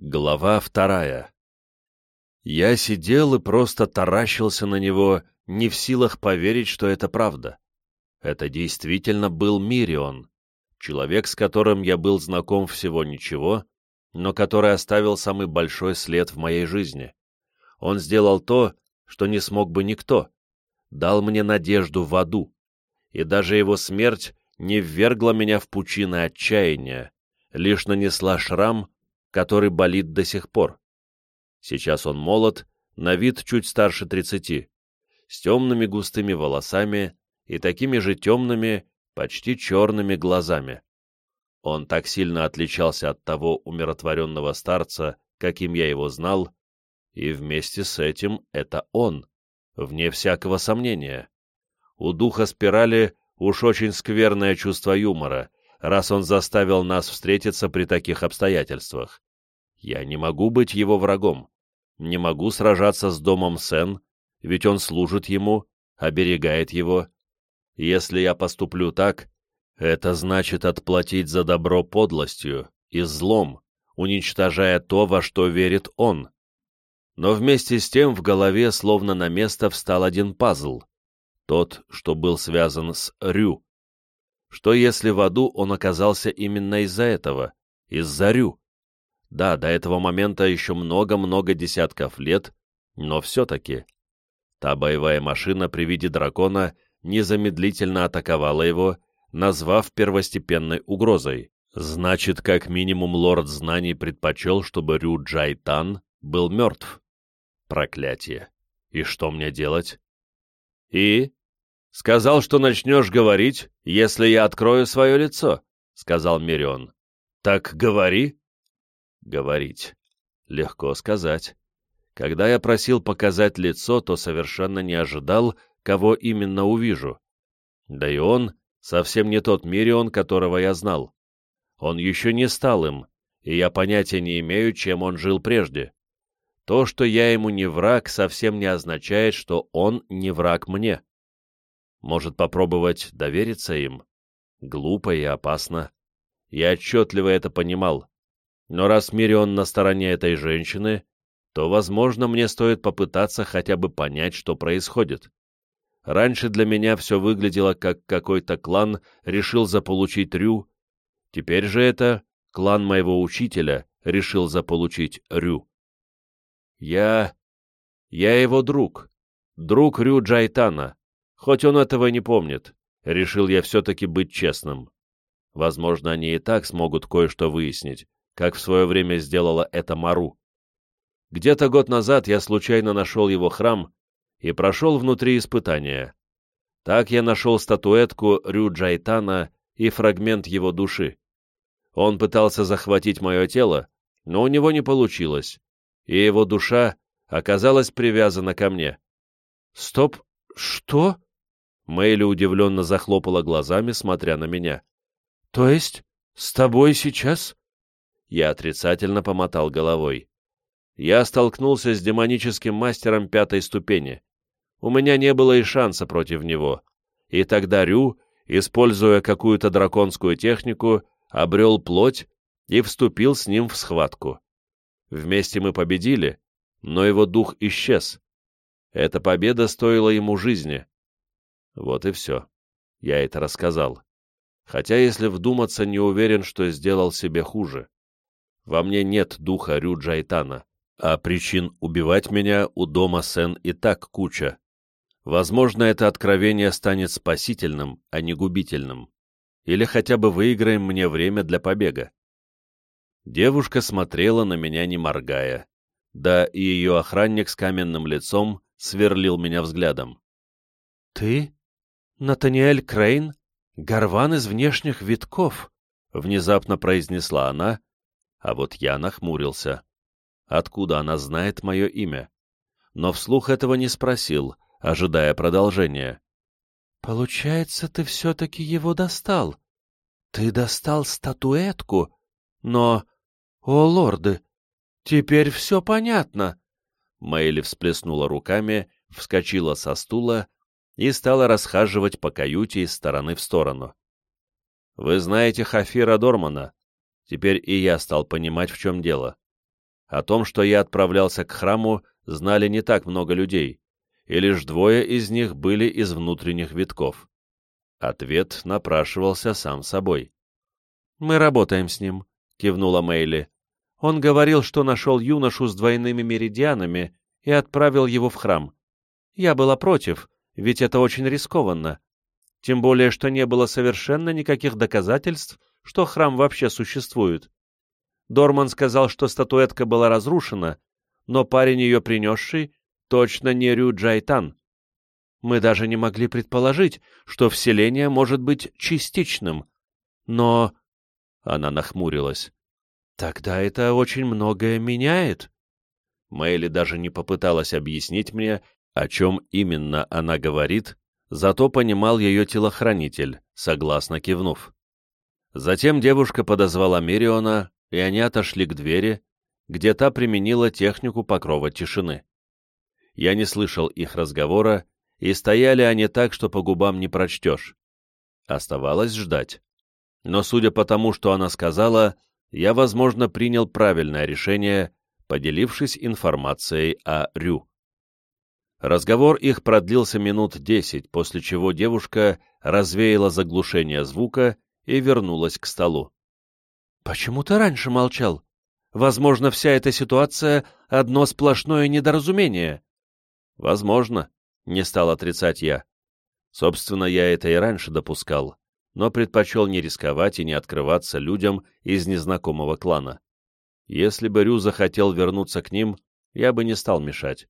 Глава вторая Я сидел и просто таращился на него, не в силах поверить, что это правда. Это действительно был Мирион, человек, с которым я был знаком всего ничего, но который оставил самый большой след в моей жизни. Он сделал то, что не смог бы никто, дал мне надежду в аду, и даже его смерть не ввергла меня в пучины отчаяния, лишь нанесла шрам, который болит до сих пор. Сейчас он молод, на вид чуть старше тридцати, с темными густыми волосами и такими же темными, почти черными глазами. Он так сильно отличался от того умиротворенного старца, каким я его знал, и вместе с этим это он, вне всякого сомнения. У духа спирали уж очень скверное чувство юмора, раз он заставил нас встретиться при таких обстоятельствах. Я не могу быть его врагом, не могу сражаться с домом Сен, ведь он служит ему, оберегает его. Если я поступлю так, это значит отплатить за добро подлостью и злом, уничтожая то, во что верит он. Но вместе с тем в голове словно на место встал один пазл, тот, что был связан с Рю. Что если в аду он оказался именно из-за этого, из-за Рю? Да, до этого момента еще много-много десятков лет, но все-таки. Та боевая машина при виде дракона незамедлительно атаковала его, назвав первостепенной угрозой. Значит, как минимум лорд знаний предпочел, чтобы Рю Джайтан был мертв. Проклятие. И что мне делать? И? Сказал, что начнешь говорить, если я открою свое лицо, сказал Мирион. Так говори. Говорить. Легко сказать. Когда я просил показать лицо, то совершенно не ожидал, кого именно увижу. Да и он совсем не тот Мирион, которого я знал. Он еще не стал им, и я понятия не имею, чем он жил прежде. То, что я ему не враг, совсем не означает, что он не враг мне. Может попробовать довериться им? Глупо и опасно. Я отчетливо это понимал. Но раз Мирион на стороне этой женщины, то, возможно, мне стоит попытаться хотя бы понять, что происходит. Раньше для меня все выглядело, как какой-то клан решил заполучить Рю. Теперь же это клан моего учителя решил заполучить Рю. Я... я его друг. Друг Рю Джайтана. Хоть он этого не помнит. Решил я все-таки быть честным. Возможно, они и так смогут кое-что выяснить, как в свое время сделала это Мару. Где-то год назад я случайно нашел его храм и прошел внутри испытания. Так я нашел статуэтку Рю Джайтана и фрагмент его души. Он пытался захватить мое тело, но у него не получилось, и его душа оказалась привязана ко мне. «Стоп! Что?» Мэйли удивленно захлопала глазами, смотря на меня. «То есть с тобой сейчас?» Я отрицательно помотал головой. Я столкнулся с демоническим мастером пятой ступени. У меня не было и шанса против него. И тогда Рю, используя какую-то драконскую технику, обрел плоть и вступил с ним в схватку. Вместе мы победили, но его дух исчез. Эта победа стоила ему жизни. Вот и все. Я это рассказал. Хотя, если вдуматься, не уверен, что сделал себе хуже. Во мне нет духа Рю Джайтана, а причин убивать меня у дома Сен и так куча. Возможно, это откровение станет спасительным, а не губительным. Или хотя бы выиграем мне время для побега. Девушка смотрела на меня, не моргая. Да и ее охранник с каменным лицом сверлил меня взглядом. «Ты? Натаниэль Крейн? Горван из внешних витков?» — внезапно произнесла она, а вот я нахмурился. Откуда она знает мое имя? Но вслух этого не спросил, ожидая продолжения. «Получается, ты все-таки его достал. Ты достал статуэтку, но «О, лорды! Теперь все понятно!» Мэйли всплеснула руками, вскочила со стула и стала расхаживать по каюте из стороны в сторону. «Вы знаете Хафира Дормана?» Теперь и я стал понимать, в чем дело. О том, что я отправлялся к храму, знали не так много людей, и лишь двое из них были из внутренних витков. Ответ напрашивался сам собой. «Мы работаем с ним», — кивнула Мэйли. «Он говорил, что нашел юношу с двойными меридианами и отправил его в храм. Я была против, ведь это очень рискованно. Тем более, что не было совершенно никаких доказательств, что храм вообще существует. Дорман сказал, что статуэтка была разрушена, но парень ее принесший точно не Рю Джайтан. Мы даже не могли предположить, что вселение может быть частичным. Но... Она нахмурилась. Тогда это очень многое меняет. Мэйли даже не попыталась объяснить мне, о чем именно она говорит, зато понимал ее телохранитель, согласно кивнув. Затем девушка подозвала Мириона, и они отошли к двери, где та применила технику покрова тишины. Я не слышал их разговора, и стояли они так, что по губам не прочтешь. Оставалось ждать. Но судя по тому, что она сказала, я, возможно, принял правильное решение, поделившись информацией о Рю. Разговор их продлился минут десять, после чего девушка развеяла заглушение звука и вернулась к столу. «Почему ты раньше молчал? Возможно, вся эта ситуация — одно сплошное недоразумение». «Возможно», — не стал отрицать я. Собственно, я это и раньше допускал, но предпочел не рисковать и не открываться людям из незнакомого клана. Если бы Рю захотел вернуться к ним, я бы не стал мешать.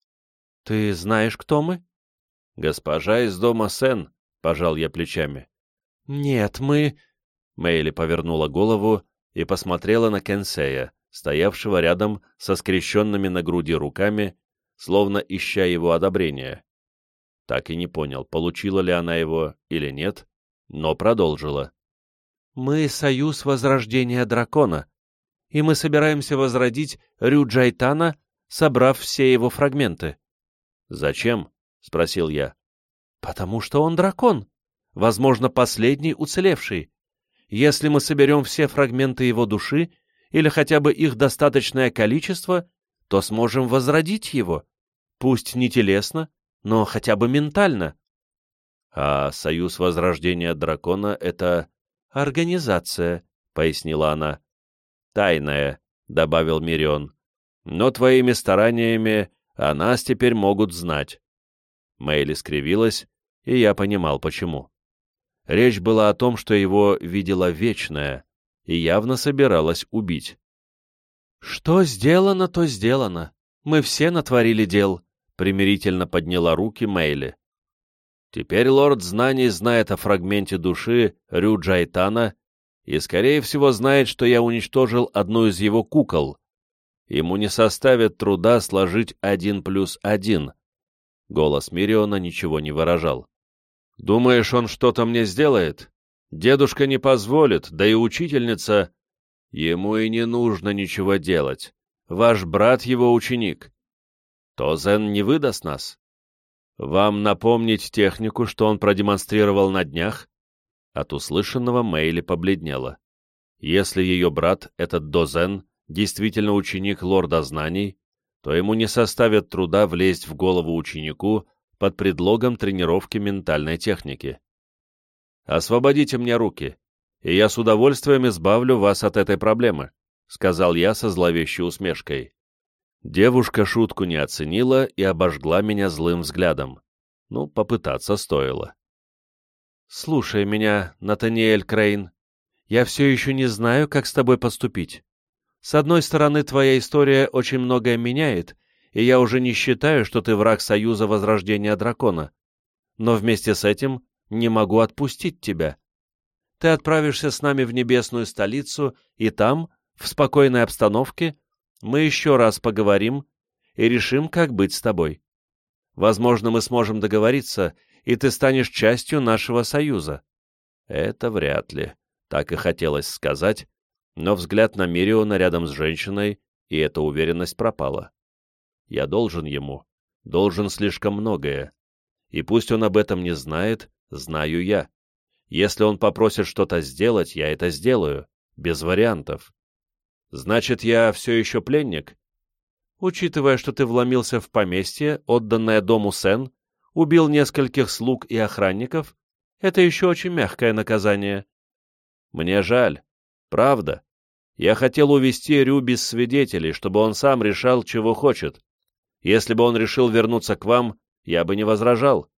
— Ты знаешь, кто мы? — Госпожа из дома Сен, — пожал я плечами. — Нет, мы... Мэйли повернула голову и посмотрела на Кенсея, стоявшего рядом со скрещенными на груди руками, словно ища его одобрения. Так и не понял, получила ли она его или нет, но продолжила. «Мы — союз Возрождения Дракона, и мы собираемся возродить Рю Джайтана, собрав все его фрагменты. «Зачем?» — спросил я. «Потому что он дракон, возможно, последний уцелевший. Если мы соберем все фрагменты его души, или хотя бы их достаточное количество, то сможем возродить его, пусть не телесно, но хотя бы ментально». «А Союз Возрождения Дракона — это...» «Организация», — пояснила она. «Тайная», — добавил Мирион. «Но твоими стараниями о нас теперь могут знать». Мэйли скривилась, и я понимал, почему. Речь была о том, что его видела Вечная, и явно собиралась убить. «Что сделано, то сделано. Мы все натворили дел», — примирительно подняла руки Мэйли. Теперь лорд знаний знает о фрагменте души Рю Джайтана и, скорее всего, знает, что я уничтожил одну из его кукол. Ему не составит труда сложить один плюс один. Голос Мириона ничего не выражал. «Думаешь, он что-то мне сделает? Дедушка не позволит, да и учительница...» «Ему и не нужно ничего делать. Ваш брат его ученик. То Зен не выдаст нас. Вам напомнить технику, что он продемонстрировал на днях?» От услышанного Мэйли побледнела. Если ее брат, этот Дозен, действительно ученик лорда знаний, то ему не составит труда влезть в голову ученику под предлогом тренировки ментальной техники. «Освободите мне руки, и я с удовольствием избавлю вас от этой проблемы», сказал я со зловещей усмешкой. Девушка шутку не оценила и обожгла меня злым взглядом. Ну, попытаться стоило. «Слушай меня, Натаниэль Крейн. Я все еще не знаю, как с тобой поступить. С одной стороны, твоя история очень многое меняет, и я уже не считаю, что ты враг Союза Возрождения Дракона. Но вместе с этим не могу отпустить тебя. Ты отправишься с нами в небесную столицу, и там, в спокойной обстановке, мы еще раз поговорим и решим, как быть с тобой. Возможно, мы сможем договориться, и ты станешь частью нашего союза. Это вряд ли. Так и хотелось сказать, но взгляд на Мириона рядом с женщиной, и эта уверенность пропала. Я должен ему, должен слишком многое. И пусть он об этом не знает, знаю я. Если он попросит что-то сделать, я это сделаю, без вариантов. Значит, я все еще пленник? Учитывая, что ты вломился в поместье, отданное дому Сен, убил нескольких слуг и охранников, это еще очень мягкое наказание. Мне жаль. Правда. Я хотел увести Рю без свидетелей, чтобы он сам решал, чего хочет. Если бы он решил вернуться к вам, я бы не возражал.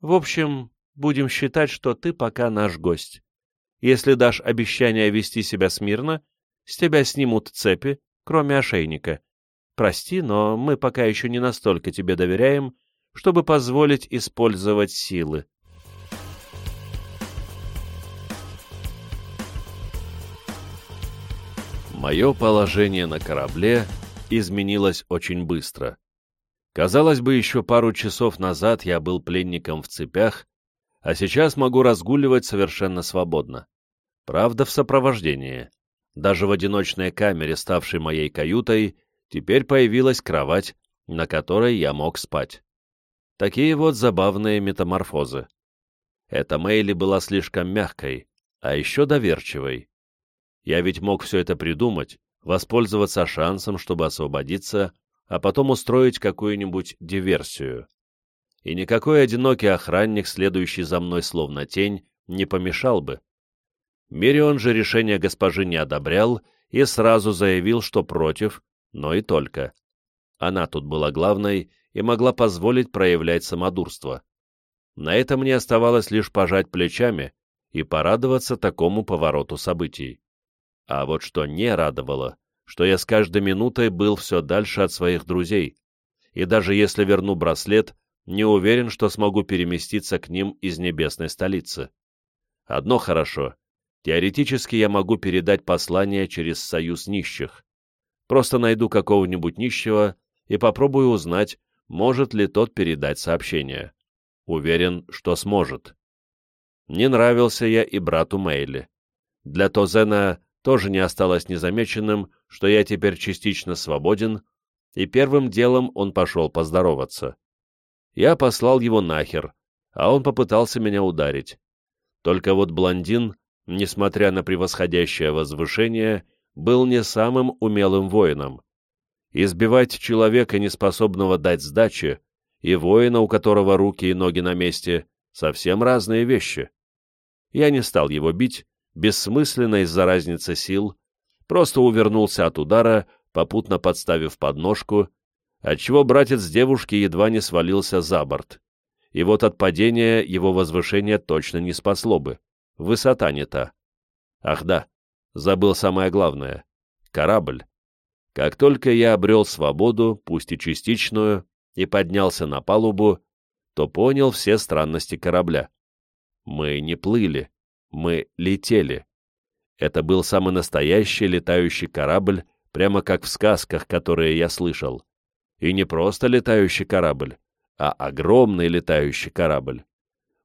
В общем, будем считать, что ты пока наш гость. Если дашь обещание вести себя смирно, с тебя снимут цепи, кроме ошейника. Прости, но мы пока еще не настолько тебе доверяем, чтобы позволить использовать силы. Мое положение на корабле изменилось очень быстро. Казалось бы, еще пару часов назад я был пленником в цепях, а сейчас могу разгуливать совершенно свободно. Правда, в сопровождении. Даже в одиночной камере, ставшей моей каютой, теперь появилась кровать, на которой я мог спать. Такие вот забавные метаморфозы. Эта Мэйли была слишком мягкой, а еще доверчивой. Я ведь мог все это придумать, воспользоваться шансом, чтобы освободиться, а потом устроить какую-нибудь диверсию. И никакой одинокий охранник, следующий за мной словно тень, не помешал бы. Мирион же решение госпожи не одобрял и сразу заявил, что против, но и только. Она тут была главной и могла позволить проявлять самодурство. На это мне оставалось лишь пожать плечами и порадоваться такому повороту событий. А вот что не радовало, что я с каждой минутой был все дальше от своих друзей, и даже если верну браслет, не уверен, что смогу переместиться к ним из небесной столицы. Одно хорошо. Теоретически я могу передать послание через союз нищих. Просто найду какого-нибудь нищего и попробую узнать, может ли тот передать сообщение. Уверен, что сможет. Не нравился я и брату Мейли. Для Тозена тоже не осталось незамеченным, что я теперь частично свободен, и первым делом он пошел поздороваться. Я послал его нахер, а он попытался меня ударить. Только вот блондин, несмотря на превосходящее возвышение, был не самым умелым воином. Избивать человека, неспособного дать сдачи, и воина, у которого руки и ноги на месте, совсем разные вещи. Я не стал его бить, бессмысленно из-за разницы сил, просто увернулся от удара, попутно подставив подножку, отчего братец девушки едва не свалился за борт. И вот от падения его возвышение точно не спасло бы. Высота не та. Ах да, забыл самое главное. Корабль. Как только я обрел свободу, пусть и частичную, и поднялся на палубу, то понял все странности корабля. Мы не плыли. Мы летели. Это был самый настоящий летающий корабль, прямо как в сказках, которые я слышал. И не просто летающий корабль, а огромный летающий корабль.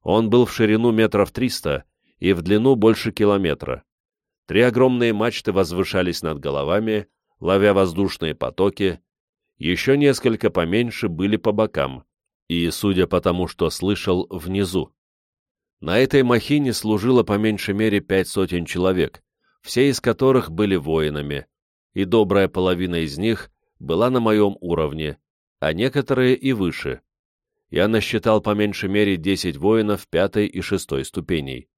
Он был в ширину метров триста и в длину больше километра. Три огромные мачты возвышались над головами, ловя воздушные потоки, еще несколько поменьше были по бокам, и, судя по тому, что слышал, внизу. На этой махине служило по меньшей мере пять сотен человек, все из которых были воинами, и добрая половина из них была на моем уровне, а некоторые и выше. Я насчитал по меньшей мере десять воинов пятой и шестой ступеней.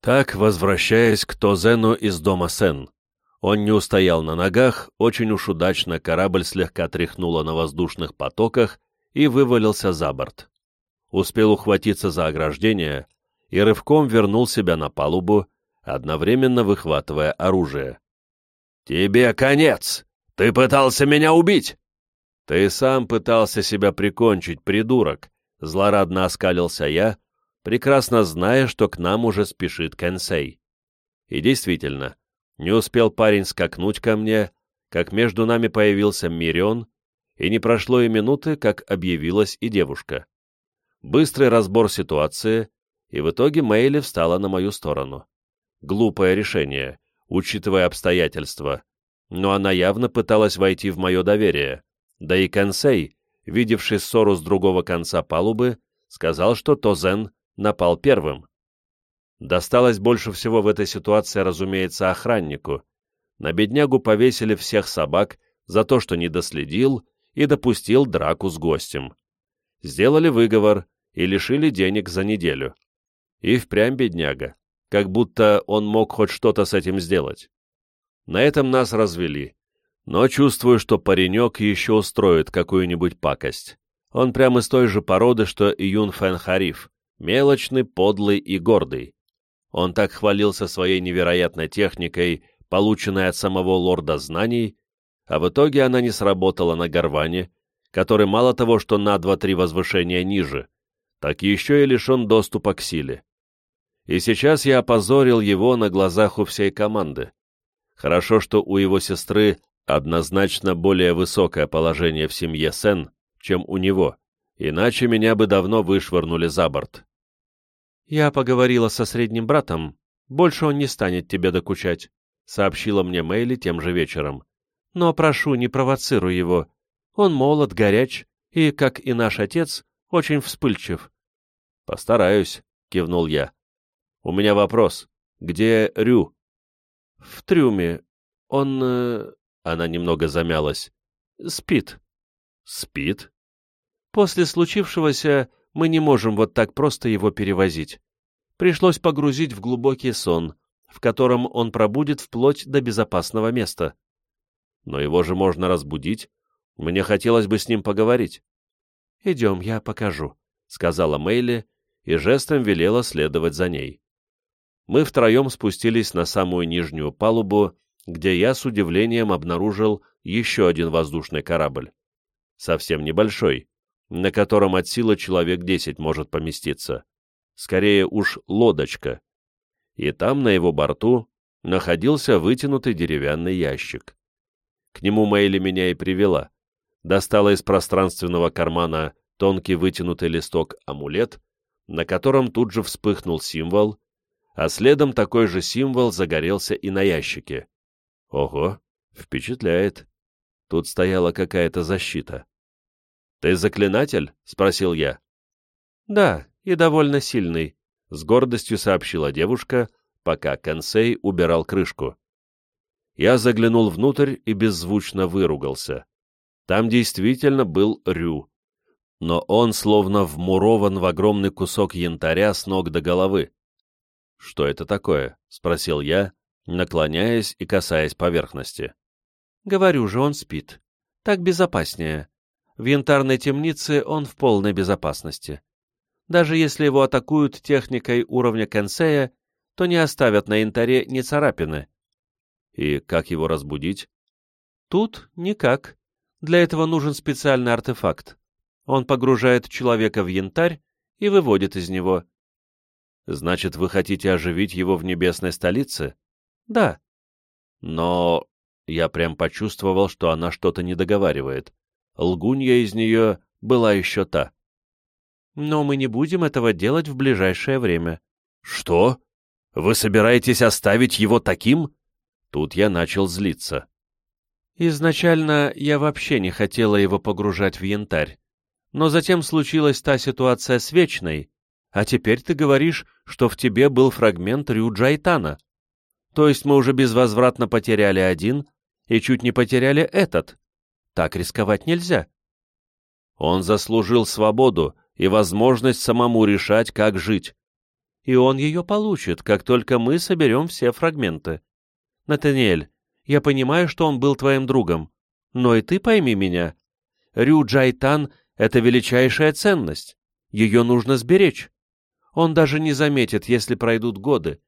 Так, возвращаясь к Тозену из дома Сен, он не устоял на ногах, очень уж удачно корабль слегка тряхнуло на воздушных потоках и вывалился за борт успел ухватиться за ограждение и рывком вернул себя на палубу, одновременно выхватывая оружие. «Тебе конец! Ты пытался меня убить!» «Ты сам пытался себя прикончить, придурок!» — злорадно оскалился я, прекрасно зная, что к нам уже спешит Кенсей. И действительно, не успел парень скакнуть ко мне, как между нами появился Мирион, и не прошло и минуты, как объявилась и девушка быстрый разбор ситуации, и в итоге Мэйли встала на мою сторону. Глупое решение, учитывая обстоятельства, но она явно пыталась войти в мое доверие, да и Консей, видевший ссору с другого конца палубы, сказал, что Тозен напал первым. Досталось больше всего в этой ситуации, разумеется, охраннику, На беднягу повесили всех собак за то, что не доследил и допустил драку с гостем. Сделали выговор и лишили денег за неделю. И впрямь бедняга, как будто он мог хоть что-то с этим сделать. На этом нас развели, но чувствую, что паренек еще устроит какую-нибудь пакость. Он прямо из той же породы, что и Юн Фэн Хариф, мелочный, подлый и гордый. Он так хвалился своей невероятной техникой, полученной от самого лорда знаний, а в итоге она не сработала на Гарване, который мало того, что на два-три возвышения ниже, так еще и лишен доступа к силе. И сейчас я опозорил его на глазах у всей команды. Хорошо, что у его сестры однозначно более высокое положение в семье Сен, чем у него, иначе меня бы давно вышвырнули за борт. «Я поговорила со средним братом. Больше он не станет тебе докучать», — сообщила мне Мэйли тем же вечером. «Но прошу, не провоцируй его. Он молод, горяч и, как и наш отец, очень вспыльчив». «Постараюсь», — кивнул я. «У меня вопрос. Где Рю?» «В трюме. Он...» э... Она немного замялась. «Спит». «Спит?» «После случившегося мы не можем вот так просто его перевозить. Пришлось погрузить в глубокий сон, в котором он пробудет вплоть до безопасного места. Но его же можно разбудить. Мне хотелось бы с ним поговорить. «Идем, я покажу», — сказала Мэйли и жестом велела следовать за ней. Мы втроем спустились на самую нижнюю палубу, где я с удивлением обнаружил еще один воздушный корабль. Совсем небольшой, на котором от силы человек десять может поместиться. Скорее уж лодочка. И там, на его борту, находился вытянутый деревянный ящик. К нему Мэйли меня и привела. Достала из пространственного кармана тонкий вытянутый листок-амулет, на котором тут же вспыхнул символ, а следом такой же символ загорелся и на ящике. Ого, впечатляет. Тут стояла какая-то защита. «Ты заклинатель?» — спросил я. «Да, и довольно сильный», — с гордостью сообщила девушка, пока Консей убирал крышку. Я заглянул внутрь и беззвучно выругался. Там действительно был Рю, но он словно вмурован в огромный кусок янтаря с ног до головы. «Что это такое?» — спросил я, наклоняясь и касаясь поверхности. «Говорю же, он спит. Так безопаснее. В янтарной темнице он в полной безопасности. Даже если его атакуют техникой уровня Кенсея, то не оставят на янтаре ни царапины. И как его разбудить? Тут никак. Для этого нужен специальный артефакт. Он погружает человека в янтарь и выводит из него. Значит, вы хотите оживить его в небесной столице? Да. Но я прям почувствовал, что она что-то не договаривает лгунья из нее была еще та. Но мы не будем этого делать в ближайшее время. Что? Вы собираетесь оставить его таким? Тут я начал злиться. Изначально я вообще не хотела его погружать в янтарь. Но затем случилась та ситуация с Вечной, а теперь ты говоришь, что в тебе был фрагмент Рю Джайтана. То есть мы уже безвозвратно потеряли один и чуть не потеряли этот. Так рисковать нельзя. Он заслужил свободу и возможность самому решать, как жить. И он ее получит, как только мы соберем все фрагменты. Натаниэль, я понимаю, что он был твоим другом, но и ты пойми меня. Рю Джайтан — это величайшая ценность. Ее нужно сберечь. Он даже не заметит, если пройдут годы,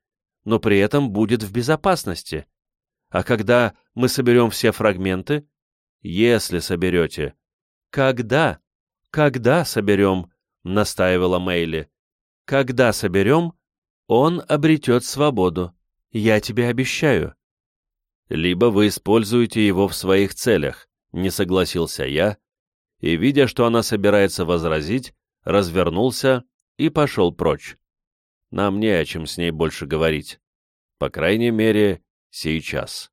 но при этом будет в безопасности. А когда мы соберем все фрагменты, если соберете. Когда? Когда соберем? Настаивала Мэйли. Когда соберем, он обретет свободу. Я тебе обещаю. Либо вы используете его в своих целях, не согласился я, и, видя, что она собирается возразить, развернулся и пошел прочь. Нам не о чем с ней больше говорить. По крайней мере, сейчас.